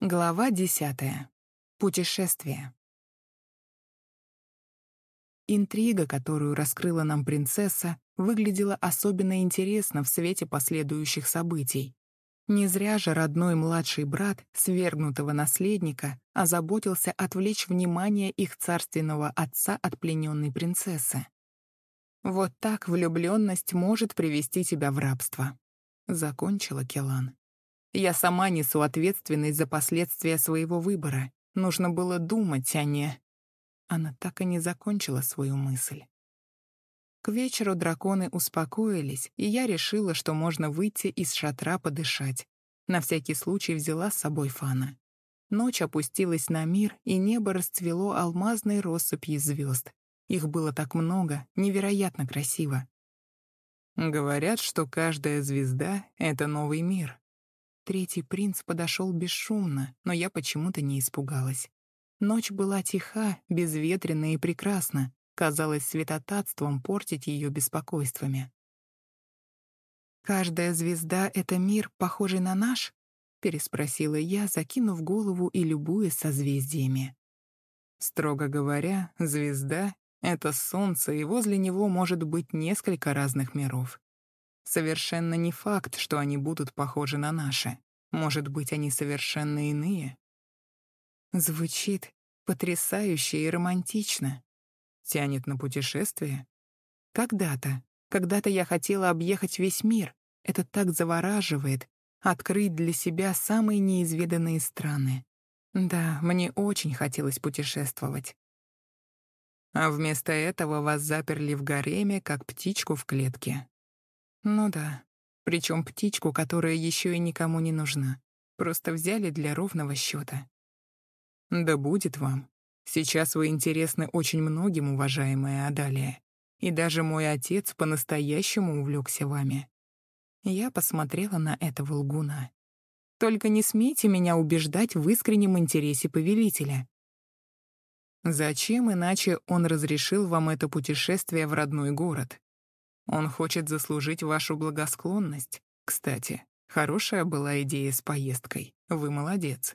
Глава десятая. Путешествие. Интрига, которую раскрыла нам принцесса, выглядела особенно интересно в свете последующих событий. Не зря же родной младший брат свергнутого наследника озаботился отвлечь внимание их царственного отца от плененной принцессы. «Вот так влюбленность может привести тебя в рабство», — закончила Келан. Я сама несу ответственность за последствия своего выбора. Нужно было думать, а не... Она так и не закончила свою мысль. К вечеру драконы успокоились, и я решила, что можно выйти из шатра подышать. На всякий случай взяла с собой фана. Ночь опустилась на мир, и небо расцвело алмазной россыпью звезд. Их было так много, невероятно красиво. Говорят, что каждая звезда — это новый мир. Третий принц подошел бесшумно, но я почему-то не испугалась. Ночь была тиха, безветренна и прекрасна. Казалось светотатством портить ее беспокойствами. «Каждая звезда — это мир, похожий на наш?» — переспросила я, закинув голову и любуясь созвездиями. Строго говоря, звезда — это солнце, и возле него может быть несколько разных миров. Совершенно не факт, что они будут похожи на наши. Может быть, они совершенно иные? Звучит потрясающе и романтично. Тянет на путешествие. Когда-то, когда-то я хотела объехать весь мир. Это так завораживает. Открыть для себя самые неизведанные страны. Да, мне очень хотелось путешествовать. А вместо этого вас заперли в гареме, как птичку в клетке. Ну да, причем птичку, которая еще и никому не нужна. Просто взяли для ровного счета. Да будет вам. Сейчас вы интересны очень многим, уважаемая Адалия. И даже мой отец по-настоящему увлекся вами. Я посмотрела на этого лгуна. Только не смейте меня убеждать в искреннем интересе повелителя. Зачем иначе он разрешил вам это путешествие в родной город? Он хочет заслужить вашу благосклонность. Кстати, хорошая была идея с поездкой. Вы молодец.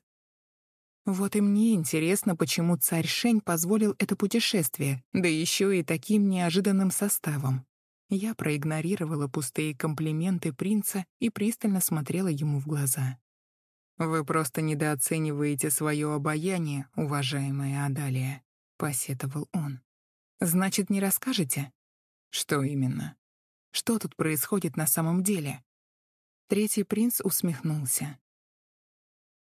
Вот и мне интересно, почему царь Шень позволил это путешествие, да еще и таким неожиданным составом. Я проигнорировала пустые комплименты принца и пристально смотрела ему в глаза. «Вы просто недооцениваете свое обаяние, уважаемая Адалия», — посетовал он. «Значит, не расскажете?» «Что именно?» Что тут происходит на самом деле? Третий принц усмехнулся.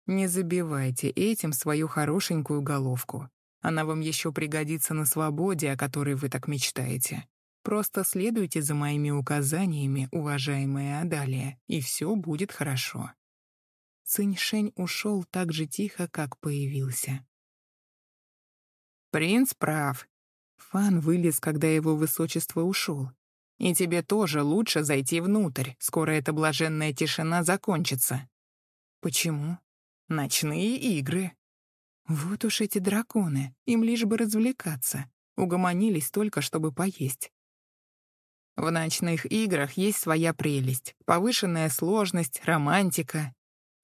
Не забивайте этим свою хорошенькую головку. Она вам еще пригодится на свободе, о которой вы так мечтаете. Просто следуйте за моими указаниями, уважаемая Адалия, и все будет хорошо. Цинь-Шень ушел так же тихо, как появился. «Принц прав». Фан вылез, когда его высочество ушел. И тебе тоже лучше зайти внутрь, скоро эта блаженная тишина закончится. Почему? Ночные игры. Вот уж эти драконы, им лишь бы развлекаться. Угомонились только, чтобы поесть. В ночных играх есть своя прелесть, повышенная сложность, романтика.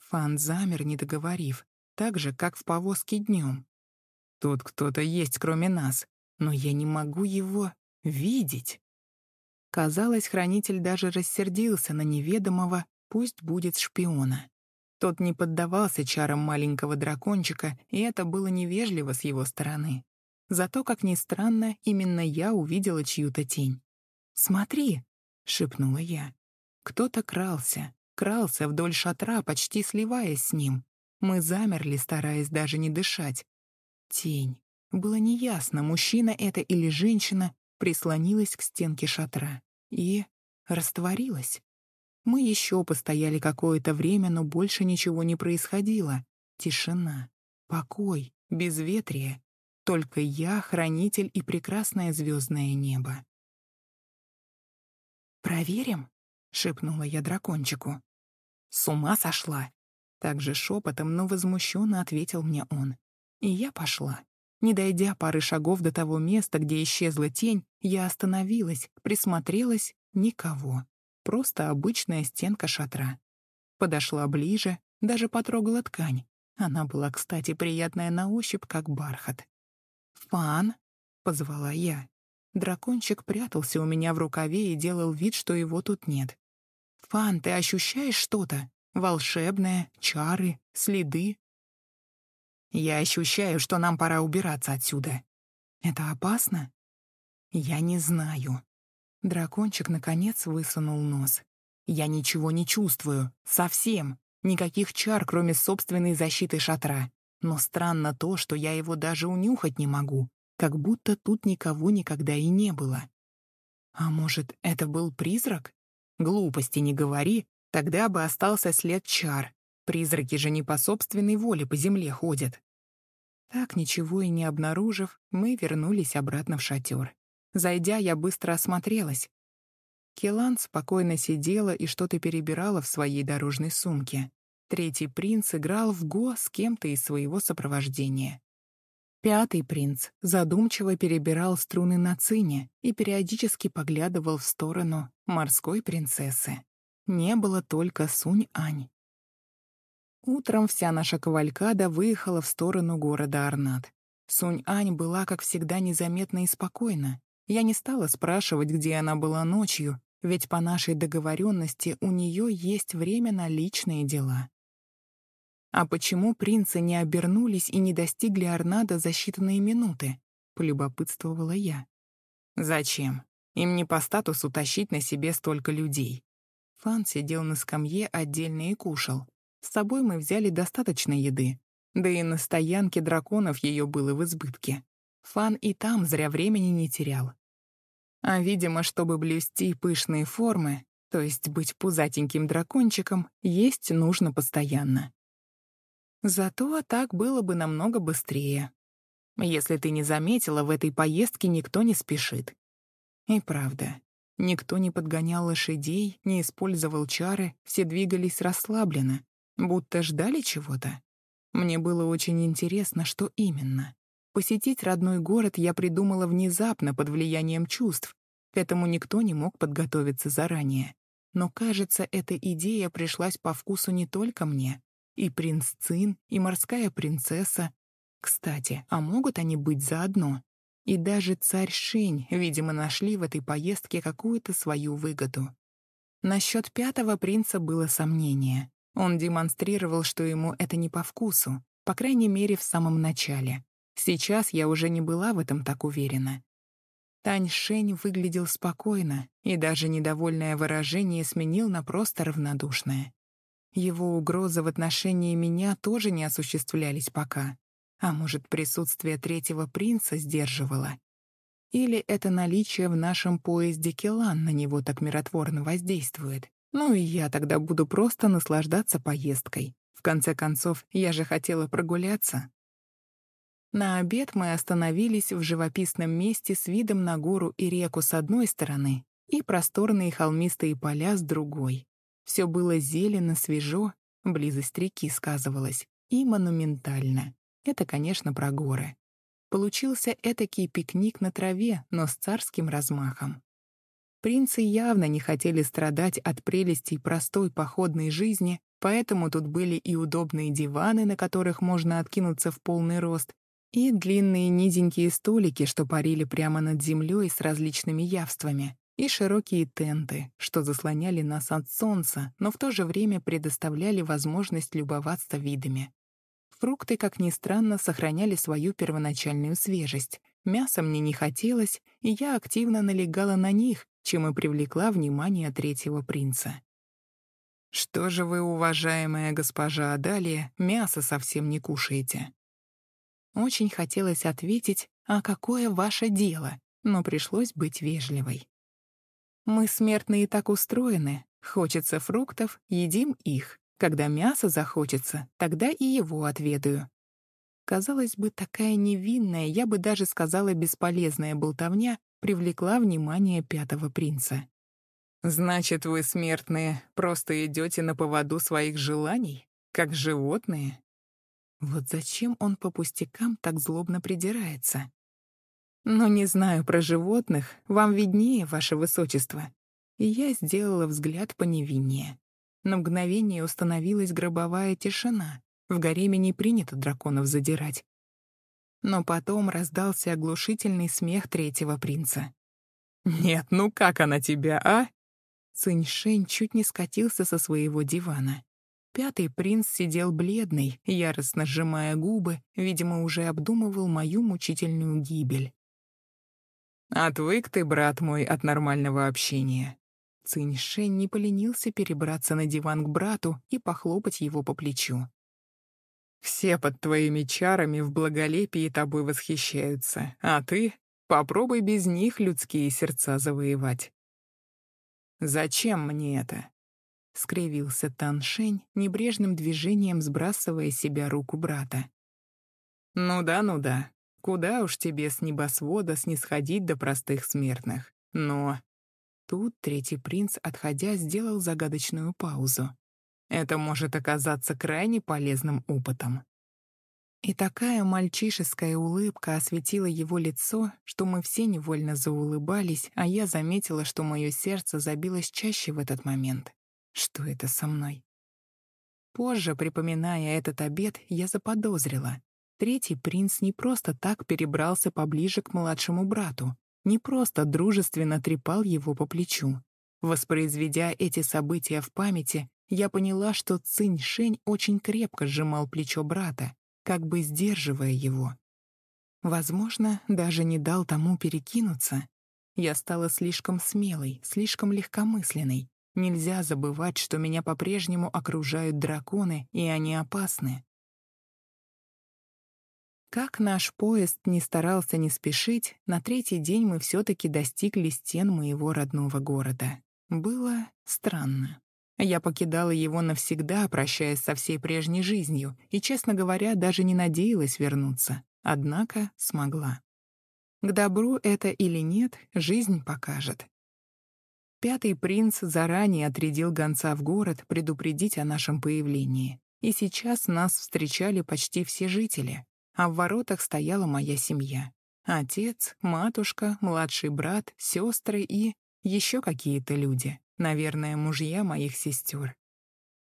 Фан замер, не договорив, так же, как в повозке днем. Тут кто-то есть, кроме нас, но я не могу его видеть. Казалось, хранитель даже рассердился на неведомого, пусть будет шпиона. Тот не поддавался чарам маленького дракончика, и это было невежливо с его стороны. Зато, как ни странно, именно я увидела чью-то тень. «Смотри!» — шепнула я. Кто-то крался, крался вдоль шатра, почти сливаясь с ним. Мы замерли, стараясь даже не дышать. Тень. Было неясно, мужчина это или женщина, прислонилась к стенке шатра и растворилась. Мы еще постояли какое-то время, но больше ничего не происходило. Тишина, покой, безветрие. Только я, хранитель и прекрасное звездное небо. «Проверим?» — шепнула я дракончику. «С ума сошла!» Также шепотом, но возмущенно ответил мне он. И я пошла. Не дойдя пары шагов до того места, где исчезла тень, я остановилась, присмотрелась — никого. Просто обычная стенка шатра. Подошла ближе, даже потрогала ткань. Она была, кстати, приятная на ощупь, как бархат. «Фан!» — позвала я. Дракончик прятался у меня в рукаве и делал вид, что его тут нет. «Фан, ты ощущаешь что-то? Волшебное, чары, следы?» «Я ощущаю, что нам пора убираться отсюда». «Это опасно?» «Я не знаю». Дракончик, наконец, высунул нос. «Я ничего не чувствую. Совсем. Никаких чар, кроме собственной защиты шатра. Но странно то, что я его даже унюхать не могу, как будто тут никого никогда и не было. А может, это был призрак? Глупости не говори, тогда бы остался след чар. Призраки же не по собственной воле по земле ходят. Так, ничего и не обнаружив, мы вернулись обратно в шатер. Зайдя, я быстро осмотрелась. Келан спокойно сидела и что-то перебирала в своей дорожной сумке. Третий принц играл в го с кем-то из своего сопровождения. Пятый принц задумчиво перебирал струны на цине и периодически поглядывал в сторону морской принцессы. Не было только Сунь-Ань. Утром вся наша кавалькада выехала в сторону города Арнат. Сунь-Ань была, как всегда, незаметна и спокойна. Я не стала спрашивать, где она была ночью, ведь по нашей договоренности у нее есть время на личные дела. А почему принцы не обернулись и не достигли Арнада за считанные минуты? Полюбопытствовала я. Зачем? Им не по статусу тащить на себе столько людей. Фан сидел на скамье отдельно и кушал. С собой мы взяли достаточно еды. Да и на стоянке драконов ее было в избытке. Фан и там зря времени не терял. А, видимо, чтобы блюсти пышные формы, то есть быть пузатеньким дракончиком, есть нужно постоянно. Зато так было бы намного быстрее. Если ты не заметила, в этой поездке никто не спешит. И правда, никто не подгонял лошадей, не использовал чары, все двигались расслабленно, будто ждали чего-то. Мне было очень интересно, что именно. Посетить родной город я придумала внезапно под влиянием чувств. К этому никто не мог подготовиться заранее. Но, кажется, эта идея пришлась по вкусу не только мне. И принц Цин, и морская принцесса. Кстати, а могут они быть заодно? И даже царь Шень, видимо, нашли в этой поездке какую-то свою выгоду. Насчет пятого принца было сомнение. Он демонстрировал, что ему это не по вкусу, по крайней мере, в самом начале. Сейчас я уже не была в этом так уверена. Тань Шень выглядел спокойно, и даже недовольное выражение сменил на просто равнодушное. Его угрозы в отношении меня тоже не осуществлялись пока. А может, присутствие третьего принца сдерживало? Или это наличие в нашем поезде Келан на него так миротворно воздействует? Ну и я тогда буду просто наслаждаться поездкой. В конце концов, я же хотела прогуляться. На обед мы остановились в живописном месте с видом на гору и реку с одной стороны и просторные холмистые поля с другой. Все было зелено, свежо, близость реки сказывалась, и монументально. Это, конечно, про горы. Получился этакий пикник на траве, но с царским размахом. Принцы явно не хотели страдать от прелестей простой походной жизни, поэтому тут были и удобные диваны, на которых можно откинуться в полный рост, и длинные низенькие столики, что парили прямо над землей с различными явствами и широкие тенты, что заслоняли нас от солнца, но в то же время предоставляли возможность любоваться видами. Фрукты, как ни странно, сохраняли свою первоначальную свежесть. Мяса мне не хотелось, и я активно налегала на них, чем и привлекла внимание третьего принца. «Что же вы, уважаемая госпожа Адалия, мясо совсем не кушаете?» Очень хотелось ответить «А какое ваше дело?», но пришлось быть вежливой. Мы, смертные, так устроены. Хочется фруктов — едим их. Когда мясо захочется, тогда и его отведаю. Казалось бы, такая невинная, я бы даже сказала бесполезная болтовня привлекла внимание пятого принца. «Значит, вы, смертные, просто идете на поводу своих желаний, как животные?» Вот зачем он по пустякам так злобно придирается? Но не знаю про животных, вам виднее, ваше высочество. И я сделала взгляд поневиннее. На мгновение установилась гробовая тишина. В гареме не принято драконов задирать. Но потом раздался оглушительный смех третьего принца. «Нет, ну как она тебя, а?» Циньшень чуть не скатился со своего дивана. Пятый принц сидел бледный, яростно сжимая губы, видимо, уже обдумывал мою мучительную гибель. «Отвык ты, брат мой, от нормального общения». Циньшень не поленился перебраться на диван к брату и похлопать его по плечу. «Все под твоими чарами в благолепии тобой восхищаются, а ты попробуй без них людские сердца завоевать». «Зачем мне это?» — скривился Таншень, небрежным движением сбрасывая себя руку брата. «Ну да, ну да. Куда уж тебе с небосвода снисходить до простых смертных. Но...» Тут третий принц, отходя, сделал загадочную паузу. «Это может оказаться крайне полезным опытом. И такая мальчишеская улыбка осветила его лицо, что мы все невольно заулыбались, а я заметила, что мое сердце забилось чаще в этот момент. Что это со мной? Позже, припоминая этот обед, я заподозрила. Третий принц не просто так перебрался поближе к младшему брату, не просто дружественно трепал его по плечу. Воспроизведя эти события в памяти, я поняла, что Цинь Шень очень крепко сжимал плечо брата, как бы сдерживая его. Возможно, даже не дал тому перекинуться. Я стала слишком смелой, слишком легкомысленной. Нельзя забывать, что меня по-прежнему окружают драконы, и они опасны. Как наш поезд не старался не спешить, на третий день мы все-таки достигли стен моего родного города. Было странно. Я покидала его навсегда, прощаясь со всей прежней жизнью, и, честно говоря, даже не надеялась вернуться. Однако смогла. К добру это или нет, жизнь покажет. Пятый принц заранее отрядил гонца в город предупредить о нашем появлении. И сейчас нас встречали почти все жители, а в воротах стояла моя семья. Отец, матушка, младший брат, сестры и еще какие-то люди. Наверное, мужья моих сестер.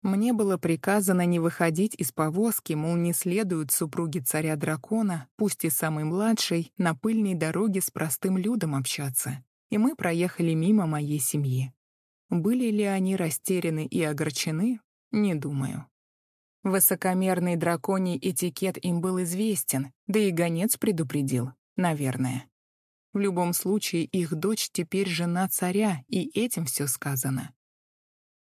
Мне было приказано не выходить из повозки, мол, не следуют супруги царя-дракона, пусть и самый младший, на пыльной дороге с простым людом общаться. И мы проехали мимо моей семьи. Были ли они растеряны и огорчены? Не думаю. Высокомерный драконий этикет им был известен, да и гонец предупредил, наверное. В любом случае, их дочь теперь жена царя, и этим все сказано.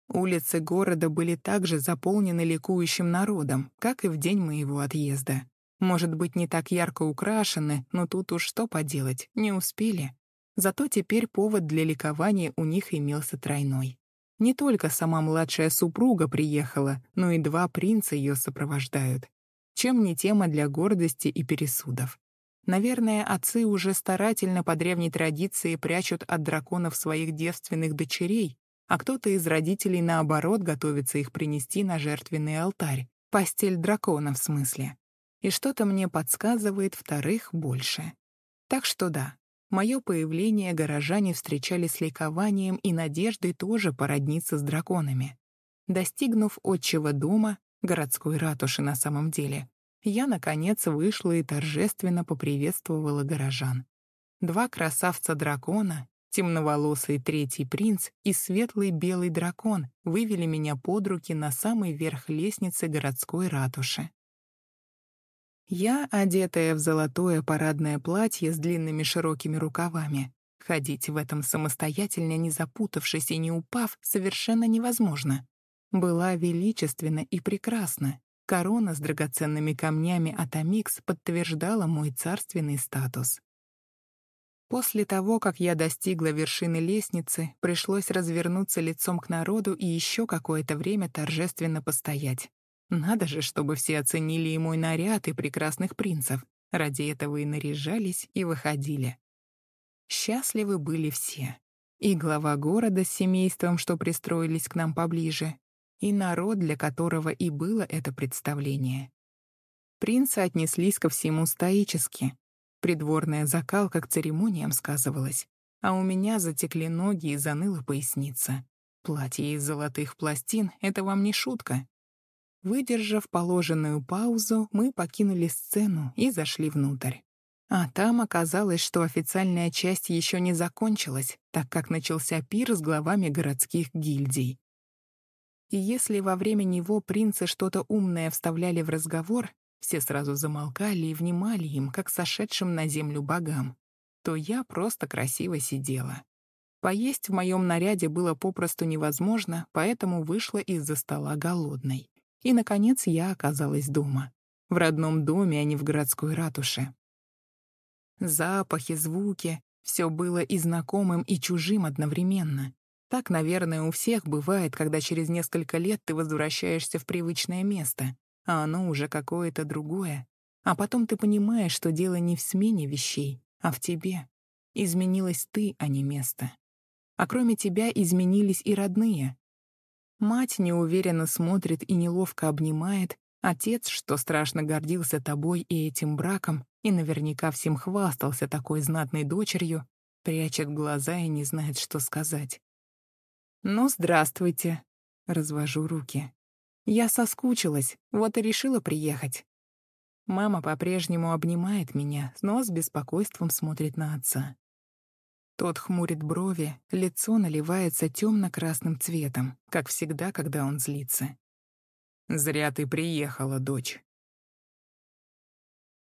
Улицы города были также заполнены ликующим народом, как и в день моего отъезда. Может быть, не так ярко украшены, но тут уж что поделать, не успели. Зато теперь повод для ликования у них имелся тройной. Не только сама младшая супруга приехала, но и два принца ее сопровождают. Чем не тема для гордости и пересудов. Наверное, отцы уже старательно по древней традиции прячут от драконов своих девственных дочерей, а кто-то из родителей, наоборот, готовится их принести на жертвенный алтарь. Постель дракона, в смысле. И что-то мне подсказывает вторых больше. Так что да, мое появление горожане встречали с ликованием и надеждой тоже породниться с драконами. Достигнув отчего дома, городской ратуши на самом деле, я, наконец, вышла и торжественно поприветствовала горожан. Два красавца-дракона, темноволосый третий принц и светлый белый дракон вывели меня под руки на самый верх лестницы городской ратуши. Я, одетая в золотое парадное платье с длинными широкими рукавами, ходить в этом самостоятельно, не запутавшись и не упав, совершенно невозможно, была величественна и прекрасна, Корона с драгоценными камнями от Амикс подтверждала мой царственный статус. После того, как я достигла вершины лестницы, пришлось развернуться лицом к народу и еще какое-то время торжественно постоять. Надо же, чтобы все оценили и мой наряд, и прекрасных принцев. Ради этого и наряжались, и выходили. Счастливы были все. И глава города с семейством, что пристроились к нам поближе, и народ, для которого и было это представление. Принцы отнеслись ко всему стоически. Придворная закалка к церемониям сказывалась, а у меня затекли ноги и заныла поясница. Платье из золотых пластин — это вам не шутка. Выдержав положенную паузу, мы покинули сцену и зашли внутрь. А там оказалось, что официальная часть еще не закончилась, так как начался пир с главами городских гильдий. И если во время него принцы что-то умное вставляли в разговор, все сразу замолкали и внимали им, как сошедшим на землю богам, то я просто красиво сидела. Поесть в моем наряде было попросту невозможно, поэтому вышла из-за стола голодной. И, наконец, я оказалась дома. В родном доме, а не в городской ратуше. Запахи, звуки — все было и знакомым, и чужим одновременно. Так, наверное, у всех бывает, когда через несколько лет ты возвращаешься в привычное место, а оно уже какое-то другое. А потом ты понимаешь, что дело не в смене вещей, а в тебе. Изменилась ты, а не место. А кроме тебя изменились и родные, Мать неуверенно смотрит и неловко обнимает, отец, что страшно гордился тобой и этим браком, и наверняка всем хвастался такой знатной дочерью, прячет глаза и не знает, что сказать. «Ну, здравствуйте», — развожу руки. «Я соскучилась, вот и решила приехать». Мама по-прежнему обнимает меня, но с беспокойством смотрит на отца. Тот хмурит брови, лицо наливается темно-красным цветом, как всегда, когда он злится. «Зря ты приехала, дочь.